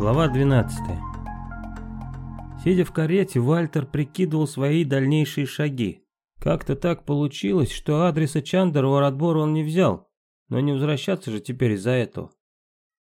Глава 12. Сидя в карете, Вальтер прикидывал свои дальнейшие шаги. Как-то так получилось, что адреса Чандера у отбора он не взял, но не возвращаться же теперь из-за этого.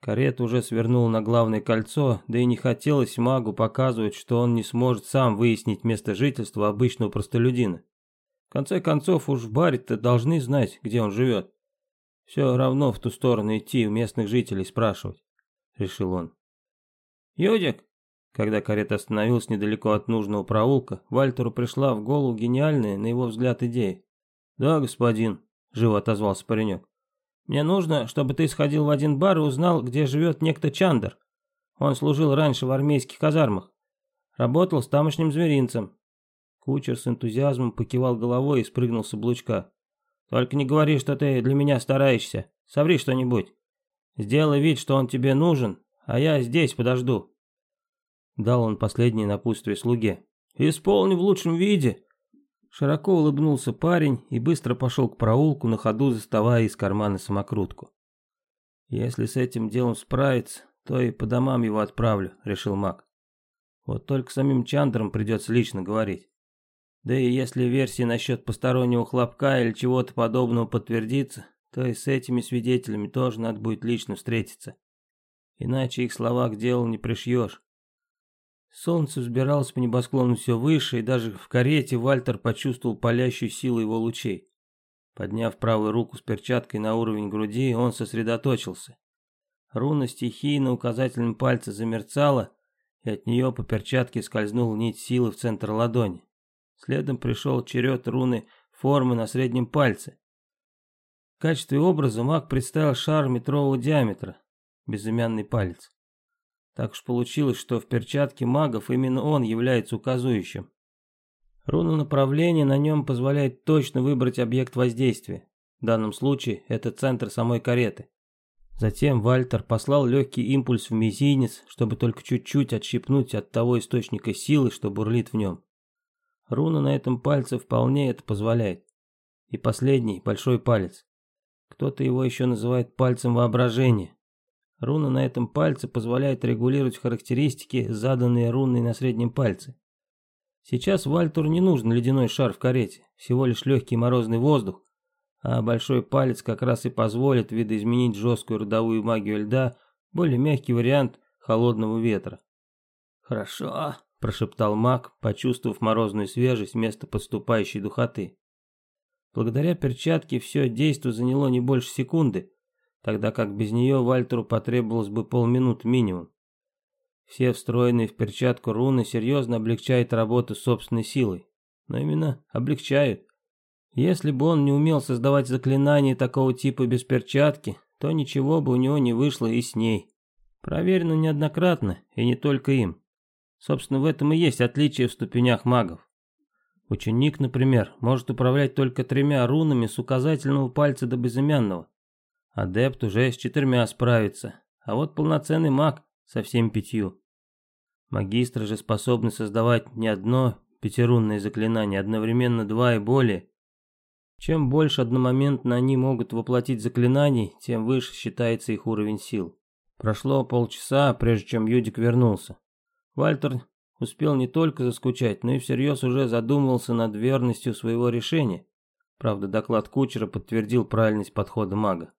Карета уже свернула на главное кольцо, да и не хотелось магу показывать, что он не сможет сам выяснить место жительства обычного простолюдина. В конце концов, уж в баре-то должны знать, где он живет. Все равно в ту сторону идти, у местных жителей спрашивать, решил он. «Юдик!» Когда карета остановилась недалеко от нужного проулка, Вальтеру пришла в голову гениальная, на его взгляд, идея. «Да, господин», — живо отозвался паренек. «Мне нужно, чтобы ты сходил в один бар и узнал, где живет некто Чандер. Он служил раньше в армейских казармах. Работал с тамошним зверинцем». Кучер с энтузиазмом покивал головой и спрыгнул с облучка. «Только не говори, что ты для меня стараешься. Соври что-нибудь. Сделай вид, что он тебе нужен, а я здесь подожду». Дал он последнее напутствие слуге. «Исполни в лучшем виде!» Широко улыбнулся парень и быстро пошел к проулку, на ходу заставая из кармана самокрутку. «Если с этим делом справиться, то и по домам его отправлю», — решил маг. «Вот только самим Чандрам придется лично говорить. Да и если версия насчет постороннего хлопка или чего-то подобного подтвердится, то и с этими свидетелями тоже надо будет лично встретиться. Иначе их слова к делу не пришьешь. Солнце взбиралось по небосклону все выше, и даже в карете Вальтер почувствовал палящую силу его лучей. Подняв правую руку с перчаткой на уровень груди, он сосредоточился. Руна стихии на указательном пальце замерцала, и от нее по перчатке скользнула нить силы в центр ладони. Следом пришел черед руны формы на среднем пальце. В качестве образа маг представил шар метрового диаметра, безымянный палец. Так уж получилось, что в перчатке магов именно он является указующим. Руна направления на нем позволяет точно выбрать объект воздействия. В данном случае это центр самой кареты. Затем Вальтер послал легкий импульс в мизинец, чтобы только чуть-чуть отщипнуть от того источника силы, что бурлит в нем. Руна на этом пальце вполне это позволяет. И последний, большой палец. Кто-то его еще называет пальцем воображения. Руна на этом пальце позволяет регулировать характеристики, заданные руной на среднем пальце. Сейчас Вальтуру не нужен ледяной шар в карете, всего лишь легкий морозный воздух, а большой палец как раз и позволит видоизменить жесткую родовую магию льда, более мягкий вариант холодного ветра. «Хорошо», – прошептал маг, почувствовав морозную свежесть вместо подступающей духоты. Благодаря перчатке все действо заняло не больше секунды, тогда как без нее Вальтеру потребовалось бы полминут минимум. Все встроенные в перчатку руны серьезно облегчают работу собственной силой. Но именно облегчают. Если бы он не умел создавать заклинания такого типа без перчатки, то ничего бы у него не вышло и с ней. Проверено неоднократно, и не только им. Собственно, в этом и есть отличие в ступенях магов. Ученик, например, может управлять только тремя рунами с указательного пальца до безымянного. Адепт уже с четырьмя справится, а вот полноценный маг со всеми пятью. Магистры же способны создавать не одно пятирунное заклинание, одновременно два и более. Чем больше одномоментно они могут воплотить заклинаний, тем выше считается их уровень сил. Прошло полчаса, прежде чем Юдик вернулся. Вальтер успел не только заскучать, но и всерьез уже задумывался над верностью своего решения. Правда, доклад кучера подтвердил правильность подхода мага.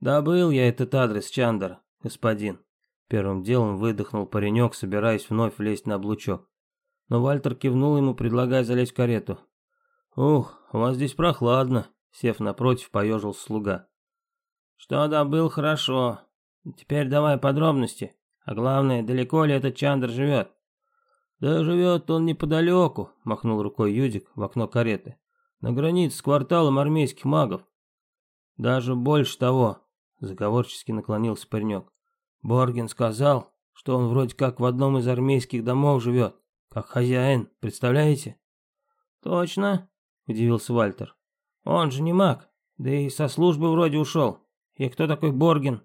«Добыл я этот адрес, Чандер, господин». Первым делом выдохнул паренек, собираясь вновь влезть на облучок. Но Вальтер кивнул ему, предлагая залезть в карету. «Ух, у вас здесь прохладно», — сев напротив, поежился слуга. «Что добыл, хорошо. Теперь давай подробности. А главное, далеко ли этот Чандр живет?» «Да живет он неподалеку», — махнул рукой Юдик в окно кареты. «На границе с кварталом армейских магов. Даже больше того, Заговорчески наклонился паренек. Борген сказал, что он вроде как в одном из армейских домов живет, как хозяин, представляете? Точно, удивился Вальтер. Он же не маг, да и со службы вроде ушел. И кто такой Борген?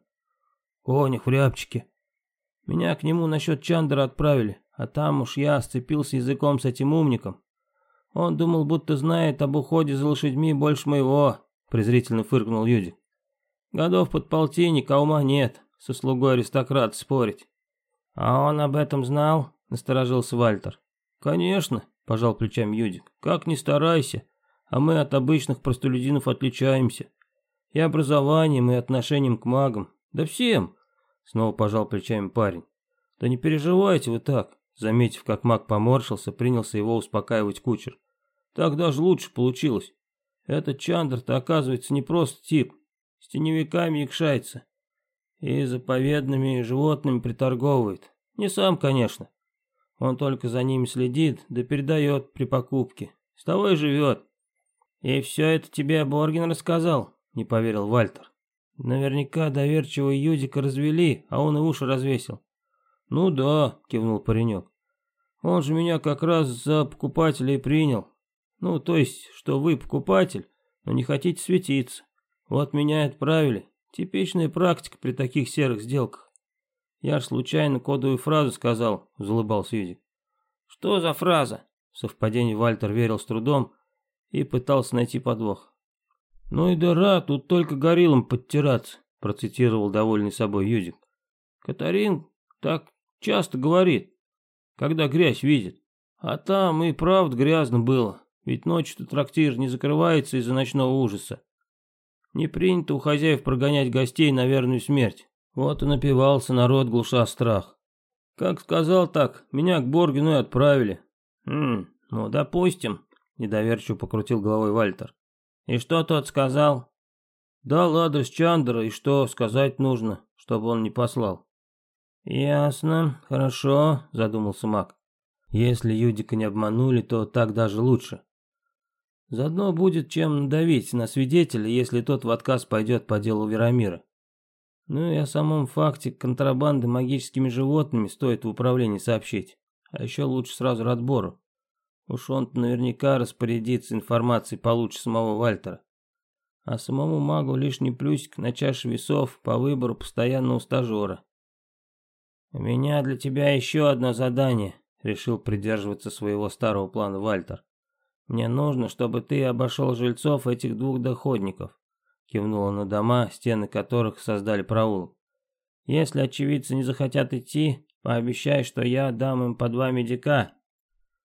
Конюх в рябчике. Меня к нему насчет Чандера отправили, а там уж я сцепился языком с этим умником. Он думал, будто знает об уходе за лошадьми больше моего, презрительно фыркнул Юдик. Годов под полтинник, а ума нет, со слугой аристократ спорить. А он об этом знал? Насторожился Вальтер. Конечно, пожал плечами Юдик. Как ни старайся, а мы от обычных простолюдинов отличаемся. И образованием, и отношением к магам. Да всем. Снова пожал плечами парень. Да не переживайте вы так. Заметив, как маг поморщился, принялся его успокаивать кучер. Так даже лучше получилось. Этот Чандр-то, оказывается, не просто тип. С теневиками якшается. И заповедными животными приторговывает. Не сам, конечно. Он только за ними следит, да передает при покупке. С того живет. И все это тебе Боргин рассказал, не поверил Вальтер. Наверняка доверчивого Юдика развели, а он и уши развесил. Ну да, кивнул паренек. Он же меня как раз за покупателя и принял. Ну, то есть, что вы покупатель, но не хотите светиться. Вот меня отправили. Типичная практика при таких серых сделках. Я ж случайно кодовую фразу сказал, залыбался Юдик. Что за фраза? В совпадении Вальтер верил с трудом и пытался найти подвох. Ну и дыра, тут только гориллам подтираться, процитировал довольный собой Юдик. Катарин так часто говорит, когда грязь видит. А там и правда грязно было. Ведь ночью-то трактир не закрывается из-за ночного ужаса. Не принято у хозяев прогонять гостей на верную смерть. Вот и напивался народ, глуша страх. Как сказал так, меня к Боргину и отправили. Хм, ну допустим, недоверчиво покрутил головой Вальтер. И что тот сказал? Дал адрес Чандера и что сказать нужно, чтобы он не послал. Ясно, хорошо, задумался Мак. Если Юдика не обманули, то так даже лучше. Заодно будет чем надавить на свидетеля, если тот в отказ пойдет по делу Верамира. Ну и о самом факте контрабанды магическими животными стоит в управлении сообщить. А еще лучше сразу Радбору. Уж он наверняка распорядится информацией получше самого Вальтера. А самому магу лишний плюсик на чаше весов по выбору постоянного стажера. «У меня для тебя еще одно задание», — решил придерживаться своего старого плана Вальтер. Мне нужно, чтобы ты обошел жильцов этих двух доходников. Кивнула на дома, стены которых создали проулок. Если очевидцы не захотят идти, пообещай, что я дам им по два медика.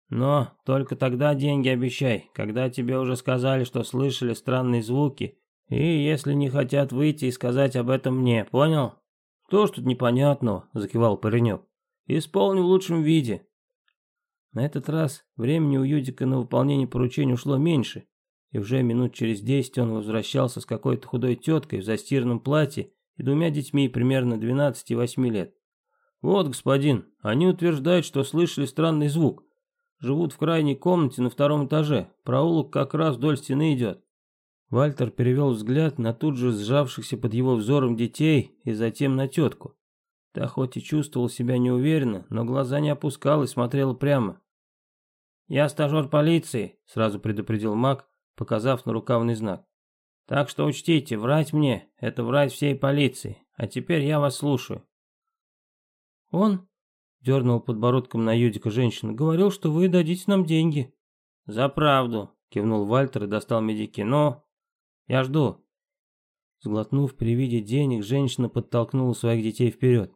Но только тогда деньги обещай, когда тебе уже сказали, что слышали странные звуки, и если не хотят выйти и сказать об этом мне, понял? Что ж тут непонятного, закивал паренек. Исполню в лучшем виде. На этот раз времени у Юдика на выполнение поручения ушло меньше, и уже минут через десять он возвращался с какой-то худой теткой в застиранном платье и двумя детьми примерно 12 и 8 лет. «Вот, господин, они утверждают, что слышали странный звук. Живут в крайней комнате на втором этаже, проулок как раз вдоль стены идет». Вальтер перевел взгляд на тут же сжавшихся под его взором детей и затем на тетку. Та хоть и чувствовала себя неуверенно, но глаза не опускала и смотрела прямо. «Я стажер полиции», — сразу предупредил маг, показав на рукавный знак. «Так что учтите, врать мне — это врать всей полиции. А теперь я вас слушаю». «Он?» — дернул подбородком на Юдика женщина. «Говорил, что вы дадите нам деньги». «За правду», — кивнул Вальтер и достал медики. «Но я жду». Сглотнув при виде денег, женщина подтолкнула своих детей вперед.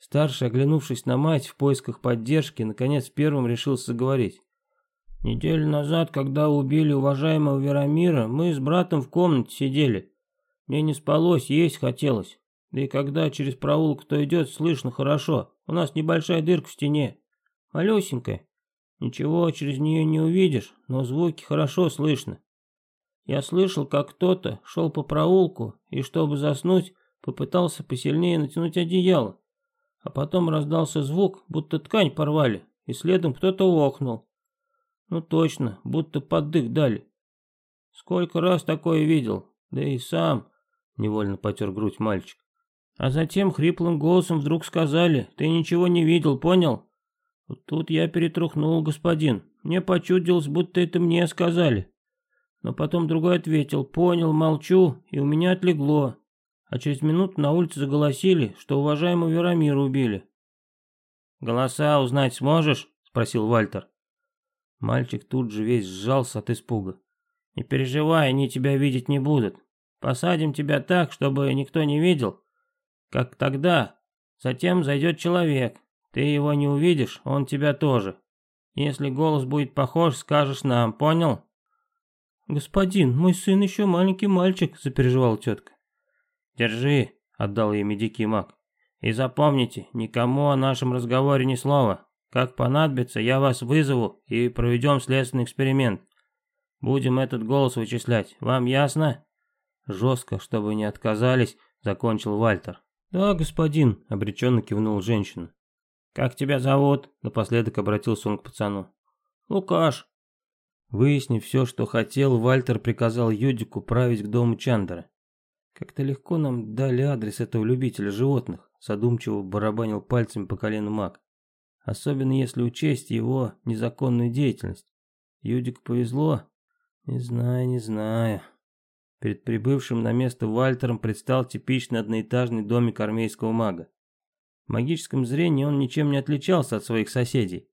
Старший, оглянувшись на мать в поисках поддержки, наконец первым решился заговорить. Неделю назад, когда убили уважаемого Верамира, мы с братом в комнате сидели. Мне не спалось, есть хотелось. Да и когда через проулок кто идет, слышно хорошо. У нас небольшая дырка в стене. Малюсенькая. Ничего через нее не увидишь, но звуки хорошо слышно. Я слышал, как кто-то шел по проулку и, чтобы заснуть, попытался посильнее натянуть одеяло. А потом раздался звук, будто ткань порвали, и следом кто-то охнул. Ну точно, будто поддых дали. Сколько раз такое видел, да и сам, невольно потер грудь мальчик. А затем хриплым голосом вдруг сказали, ты ничего не видел, понял? Вот тут я перетрухнул, господин. Мне почудилось, будто это мне сказали. Но потом другой ответил, понял, молчу, и у меня отлегло. А через минуту на улице заголосили, что уважаемого Верамира убили. «Голоса узнать сможешь?» — спросил Вальтер. Мальчик тут же весь сжался от испуга. «Не переживай, они тебя видеть не будут. Посадим тебя так, чтобы никто не видел, как тогда. Затем зайдет человек. Ты его не увидишь, он тебя тоже. Если голос будет похож, скажешь нам, понял?» «Господин, мой сын еще маленький мальчик», — запереживала тетка. «Держи», — отдал ей медики маг. «И запомните, никому о нашем разговоре ни слова. Как понадобится, я вас вызову и проведем следственный эксперимент. Будем этот голос вычислять. Вам ясно?» Жестко, чтобы не отказались, закончил Вальтер. «Да, господин», — обреченно кивнул женщина. «Как тебя зовут?» — напоследок обратился он к пацану. «Лукаш», Выяснив все, что хотел, Вальтер приказал Юдику править к дому Чандера. Как-то легко нам дали адрес этого любителя животных, задумчиво барабанил пальцем по колену маг. Особенно если учесть его незаконную деятельность. Юдик повезло? Не знаю, не знаю. Перед прибывшим на место Вальтером предстал типичный одноэтажный домик армейского мага. В магическом зрении он ничем не отличался от своих соседей.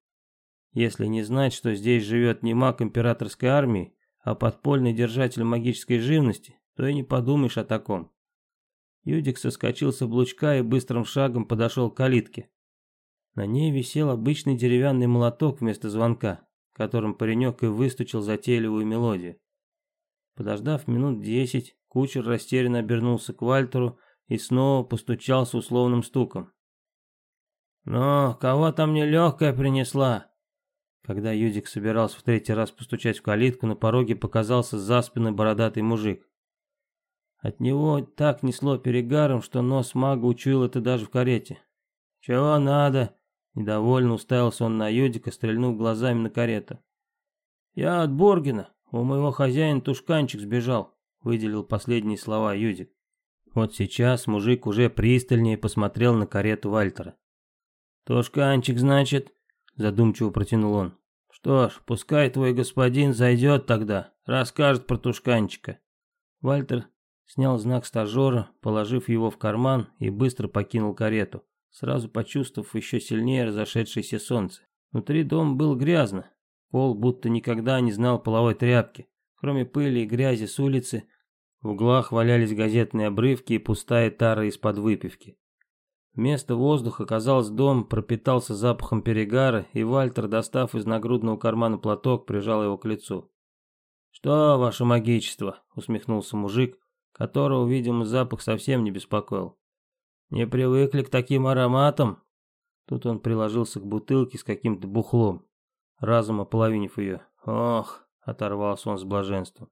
Если не знать, что здесь живет не маг императорской армии, а подпольный держатель магической живности, то и не подумаешь о таком. Юдик соскочил с облучка и быстрым шагом подошел к калитке. На ней висел обычный деревянный молоток вместо звонка, которым паренек и выстучил затейливую мелодию. Подождав минут десять, кучер растерянно обернулся к Вальтеру и снова постучал с условным стуком. «Ну, кого там нелегкая принесла?» Когда Юдик собирался в третий раз постучать в калитку, на пороге показался за спиной бородатый мужик. От него так несло перегаром, что нос мага учуял это даже в карете. «Чего надо?» Недовольно уставился он на Юдика, стрельнув глазами на карету. «Я от Боргина. У моего хозяина тушканчик сбежал», — выделил последние слова Юдик. Вот сейчас мужик уже пристальнее посмотрел на карету Вальтера. «Тушканчик, значит?» — задумчиво протянул он. Что ж, пускай твой господин зайдет тогда, расскажет про тушканчика. Вальтер снял знак стажера, положив его в карман и быстро покинул карету, сразу почувствовав еще сильнее разошедшееся солнце. Внутри дома был грязно, пол будто никогда не знал половой тряпки. Кроме пыли и грязи с улицы, в углах валялись газетные обрывки и пустая тара из-под выпивки. Вместо воздуха, казалось, дом пропитался запахом перегара, и Вальтер, достав из нагрудного кармана платок, прижал его к лицу. «Что, ваше магичество?» — усмехнулся мужик, которого, видимо, запах совсем не беспокоил. «Не привыкли к таким ароматам?» Тут он приложился к бутылке с каким-то бухлом, разом ополовинив ее. «Ох!» — оторвался он с блаженством.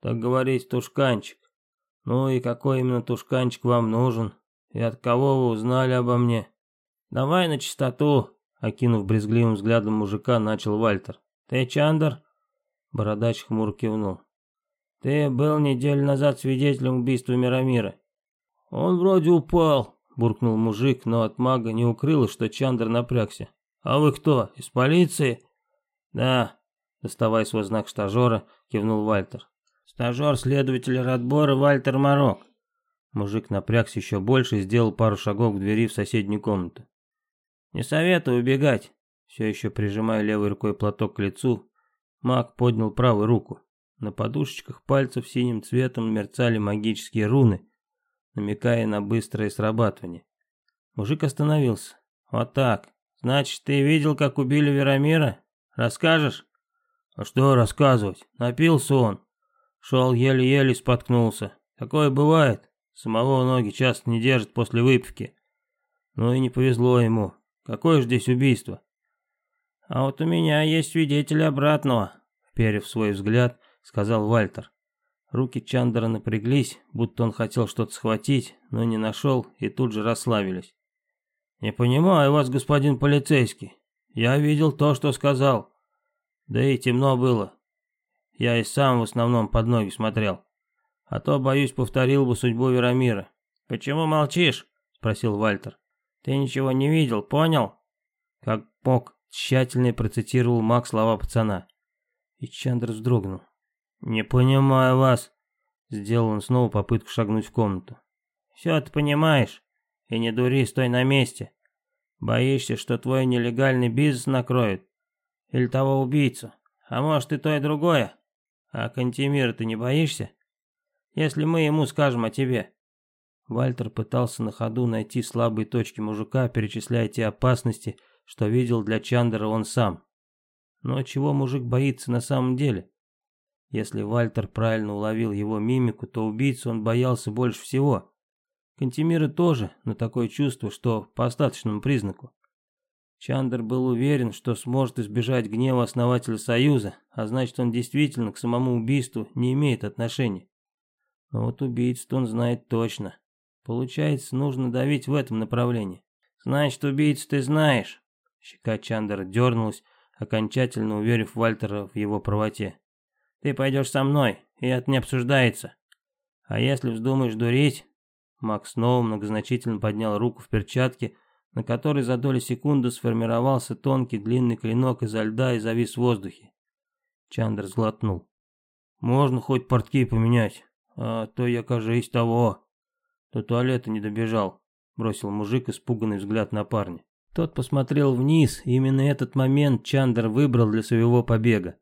«Так говорить, тушканчик. Ну и какой именно тушканчик вам нужен?» И от кого вы узнали обо мне? Давай на чистоту, окинув брезгливым взглядом мужика, начал Вальтер. Ты Чандер? Бородач хмур кивнул. Ты был неделю назад свидетелем убийства Мирамира. Он вроде упал, буркнул мужик, но от мага не укрылось, что Чандер напрягся. А вы кто, из полиции? Да, доставая свой знак стажера, кивнул Вальтер. Стажер следователя Радбора Вальтер Марок. Мужик напрягся еще больше и сделал пару шагов к двери в соседнюю комнату. «Не советую убегать», все еще прижимая левой рукой платок к лицу, маг поднял правую руку. На подушечках пальцев синим цветом мерцали магические руны, намекая на быстрое срабатывание. Мужик остановился. «Вот так. Значит, ты видел, как убили Верамира? Расскажешь?» «А что рассказывать? Напился он. Шел еле-еле споткнулся. Такое бывает. Самого ноги часто не держит после выпивки. Ну и не повезло ему. Какое же здесь убийство? А вот у меня есть свидетели обратного, вперев свой взгляд, сказал Вальтер. Руки Чандера напряглись, будто он хотел что-то схватить, но не нашел и тут же расслабились. «Не понимаю вас, господин полицейский. Я видел то, что сказал. Да и темно было. Я и сам в основном под ноги смотрел. А то, боюсь, повторил бы судьбу Верамира. «Почему молчишь?» — спросил Вальтер. «Ты ничего не видел, понял?» Как мог, тщательно процитировал Мак слова пацана. И Чандр вздрогнул. «Не понимаю вас», — сделал он снова попытку шагнуть в комнату. «Все ты понимаешь, и не дури, стой на месте. Боишься, что твой нелегальный бизнес накроет? Или того убийцу? А может и то, и другое? А Кантемира ты не боишься?» если мы ему скажем о тебе?» Вальтер пытался на ходу найти слабые точки мужика, перечисляя те опасности, что видел для Чандера он сам. Но чего мужик боится на самом деле? Если Вальтер правильно уловил его мимику, то убийцу он боялся больше всего. Кантемира тоже, но такое чувство, что по остаточному признаку. Чандер был уверен, что сможет избежать гнева основателя Союза, а значит он действительно к самому убийству не имеет отношения. Но вот убийцу он знает точно. Получается, нужно давить в этом направлении. Значит, убийцу ты знаешь. Щека Чандера дернулась, окончательно уверив Вальтера в его правоте. Ты пойдешь со мной, и это не обсуждается. А если вздумаешь дурить... Макс снова многозначительно поднял руку в перчатке, на которой за доли секунды сформировался тонкий длинный клинок изо льда и завис в воздухе. Чандр сглотнул. «Можно хоть портки поменять, а то я, кажись, того. До туалета не добежал», — бросил мужик испуганный взгляд на парня. Тот посмотрел вниз, и именно этот момент Чандр выбрал для своего побега.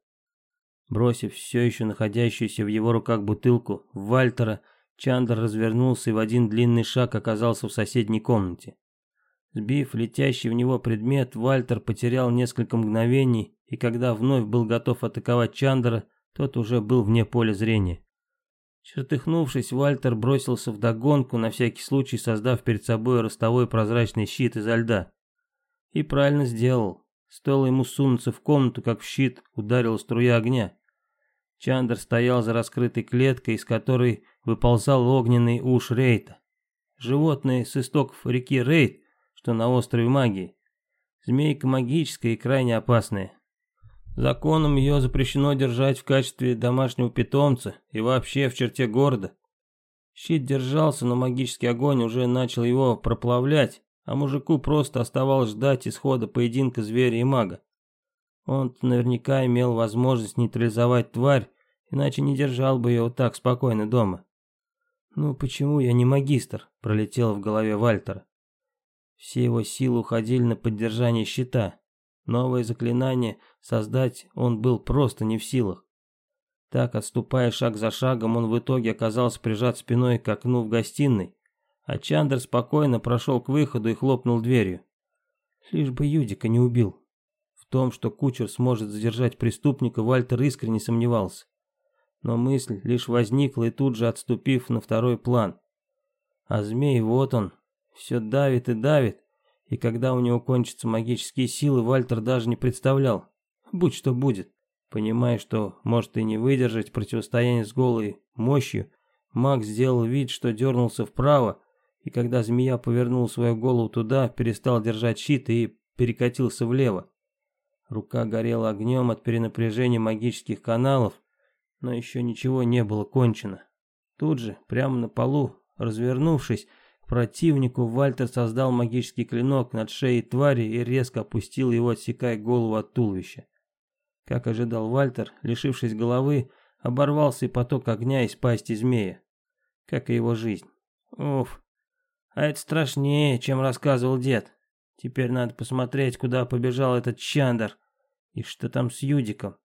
Бросив все еще находящуюся в его руках бутылку, Вальтера, Чандр развернулся и в один длинный шаг оказался в соседней комнате. Сбив летящий в него предмет, Вальтер потерял несколько мгновений, и когда вновь был готов атаковать Чандера, тот уже был вне поля зрения. Чертыхнувшись, Вальтер бросился в догонку, на всякий случай создав перед собой ростовой прозрачный щит изо льда. И правильно сделал. Стоило ему сунуться в комнату, как в щит ударила струя огня. Чандер стоял за раскрытой клеткой, из которой выползал огненный уж Рейта. Животное с истоков реки Рейт что на острове магии. Змейка магическая и крайне опасная. Законом ее запрещено держать в качестве домашнего питомца и вообще в черте города. Щит держался, но магический огонь уже начал его проплавлять, а мужику просто оставалось ждать исхода поединка зверя и мага. Он наверняка имел возможность нейтрализовать тварь, иначе не держал бы ее вот так спокойно дома. «Ну почему я не магистр?» – пролетело в голове Вальтера. Все его силы уходили на поддержание щита. Новое заклинание создать он был просто не в силах. Так, отступая шаг за шагом, он в итоге оказался прижат спиной к окну в гостиной, а Чандр спокойно прошел к выходу и хлопнул дверью. Лишь бы Юдика не убил. Том, что кучер сможет задержать преступника, Вальтер искренне сомневался. Но мысль лишь возникла и тут же отступив на второй план. А змей, вот он, все давит и давит, и когда у него кончатся магические силы, Вальтер даже не представлял. Будь что будет. Понимая, что может и не выдержать противостояние с голой мощью, Макс сделал вид, что дернулся вправо, и когда змея повернула свою голову туда, перестал держать щит и перекатился влево. Рука горела огнем от перенапряжения магических каналов, но еще ничего не было кончено. Тут же, прямо на полу, развернувшись, Противнику Вальтер создал магический клинок над шеей твари и резко опустил его, отсекая голову от туловища. Как ожидал Вальтер, лишившись головы, оборвался и поток огня из пасти змея. Как и его жизнь. Уф, а это страшнее, чем рассказывал дед. Теперь надо посмотреть, куда побежал этот Чандр. И что там с Юдиком.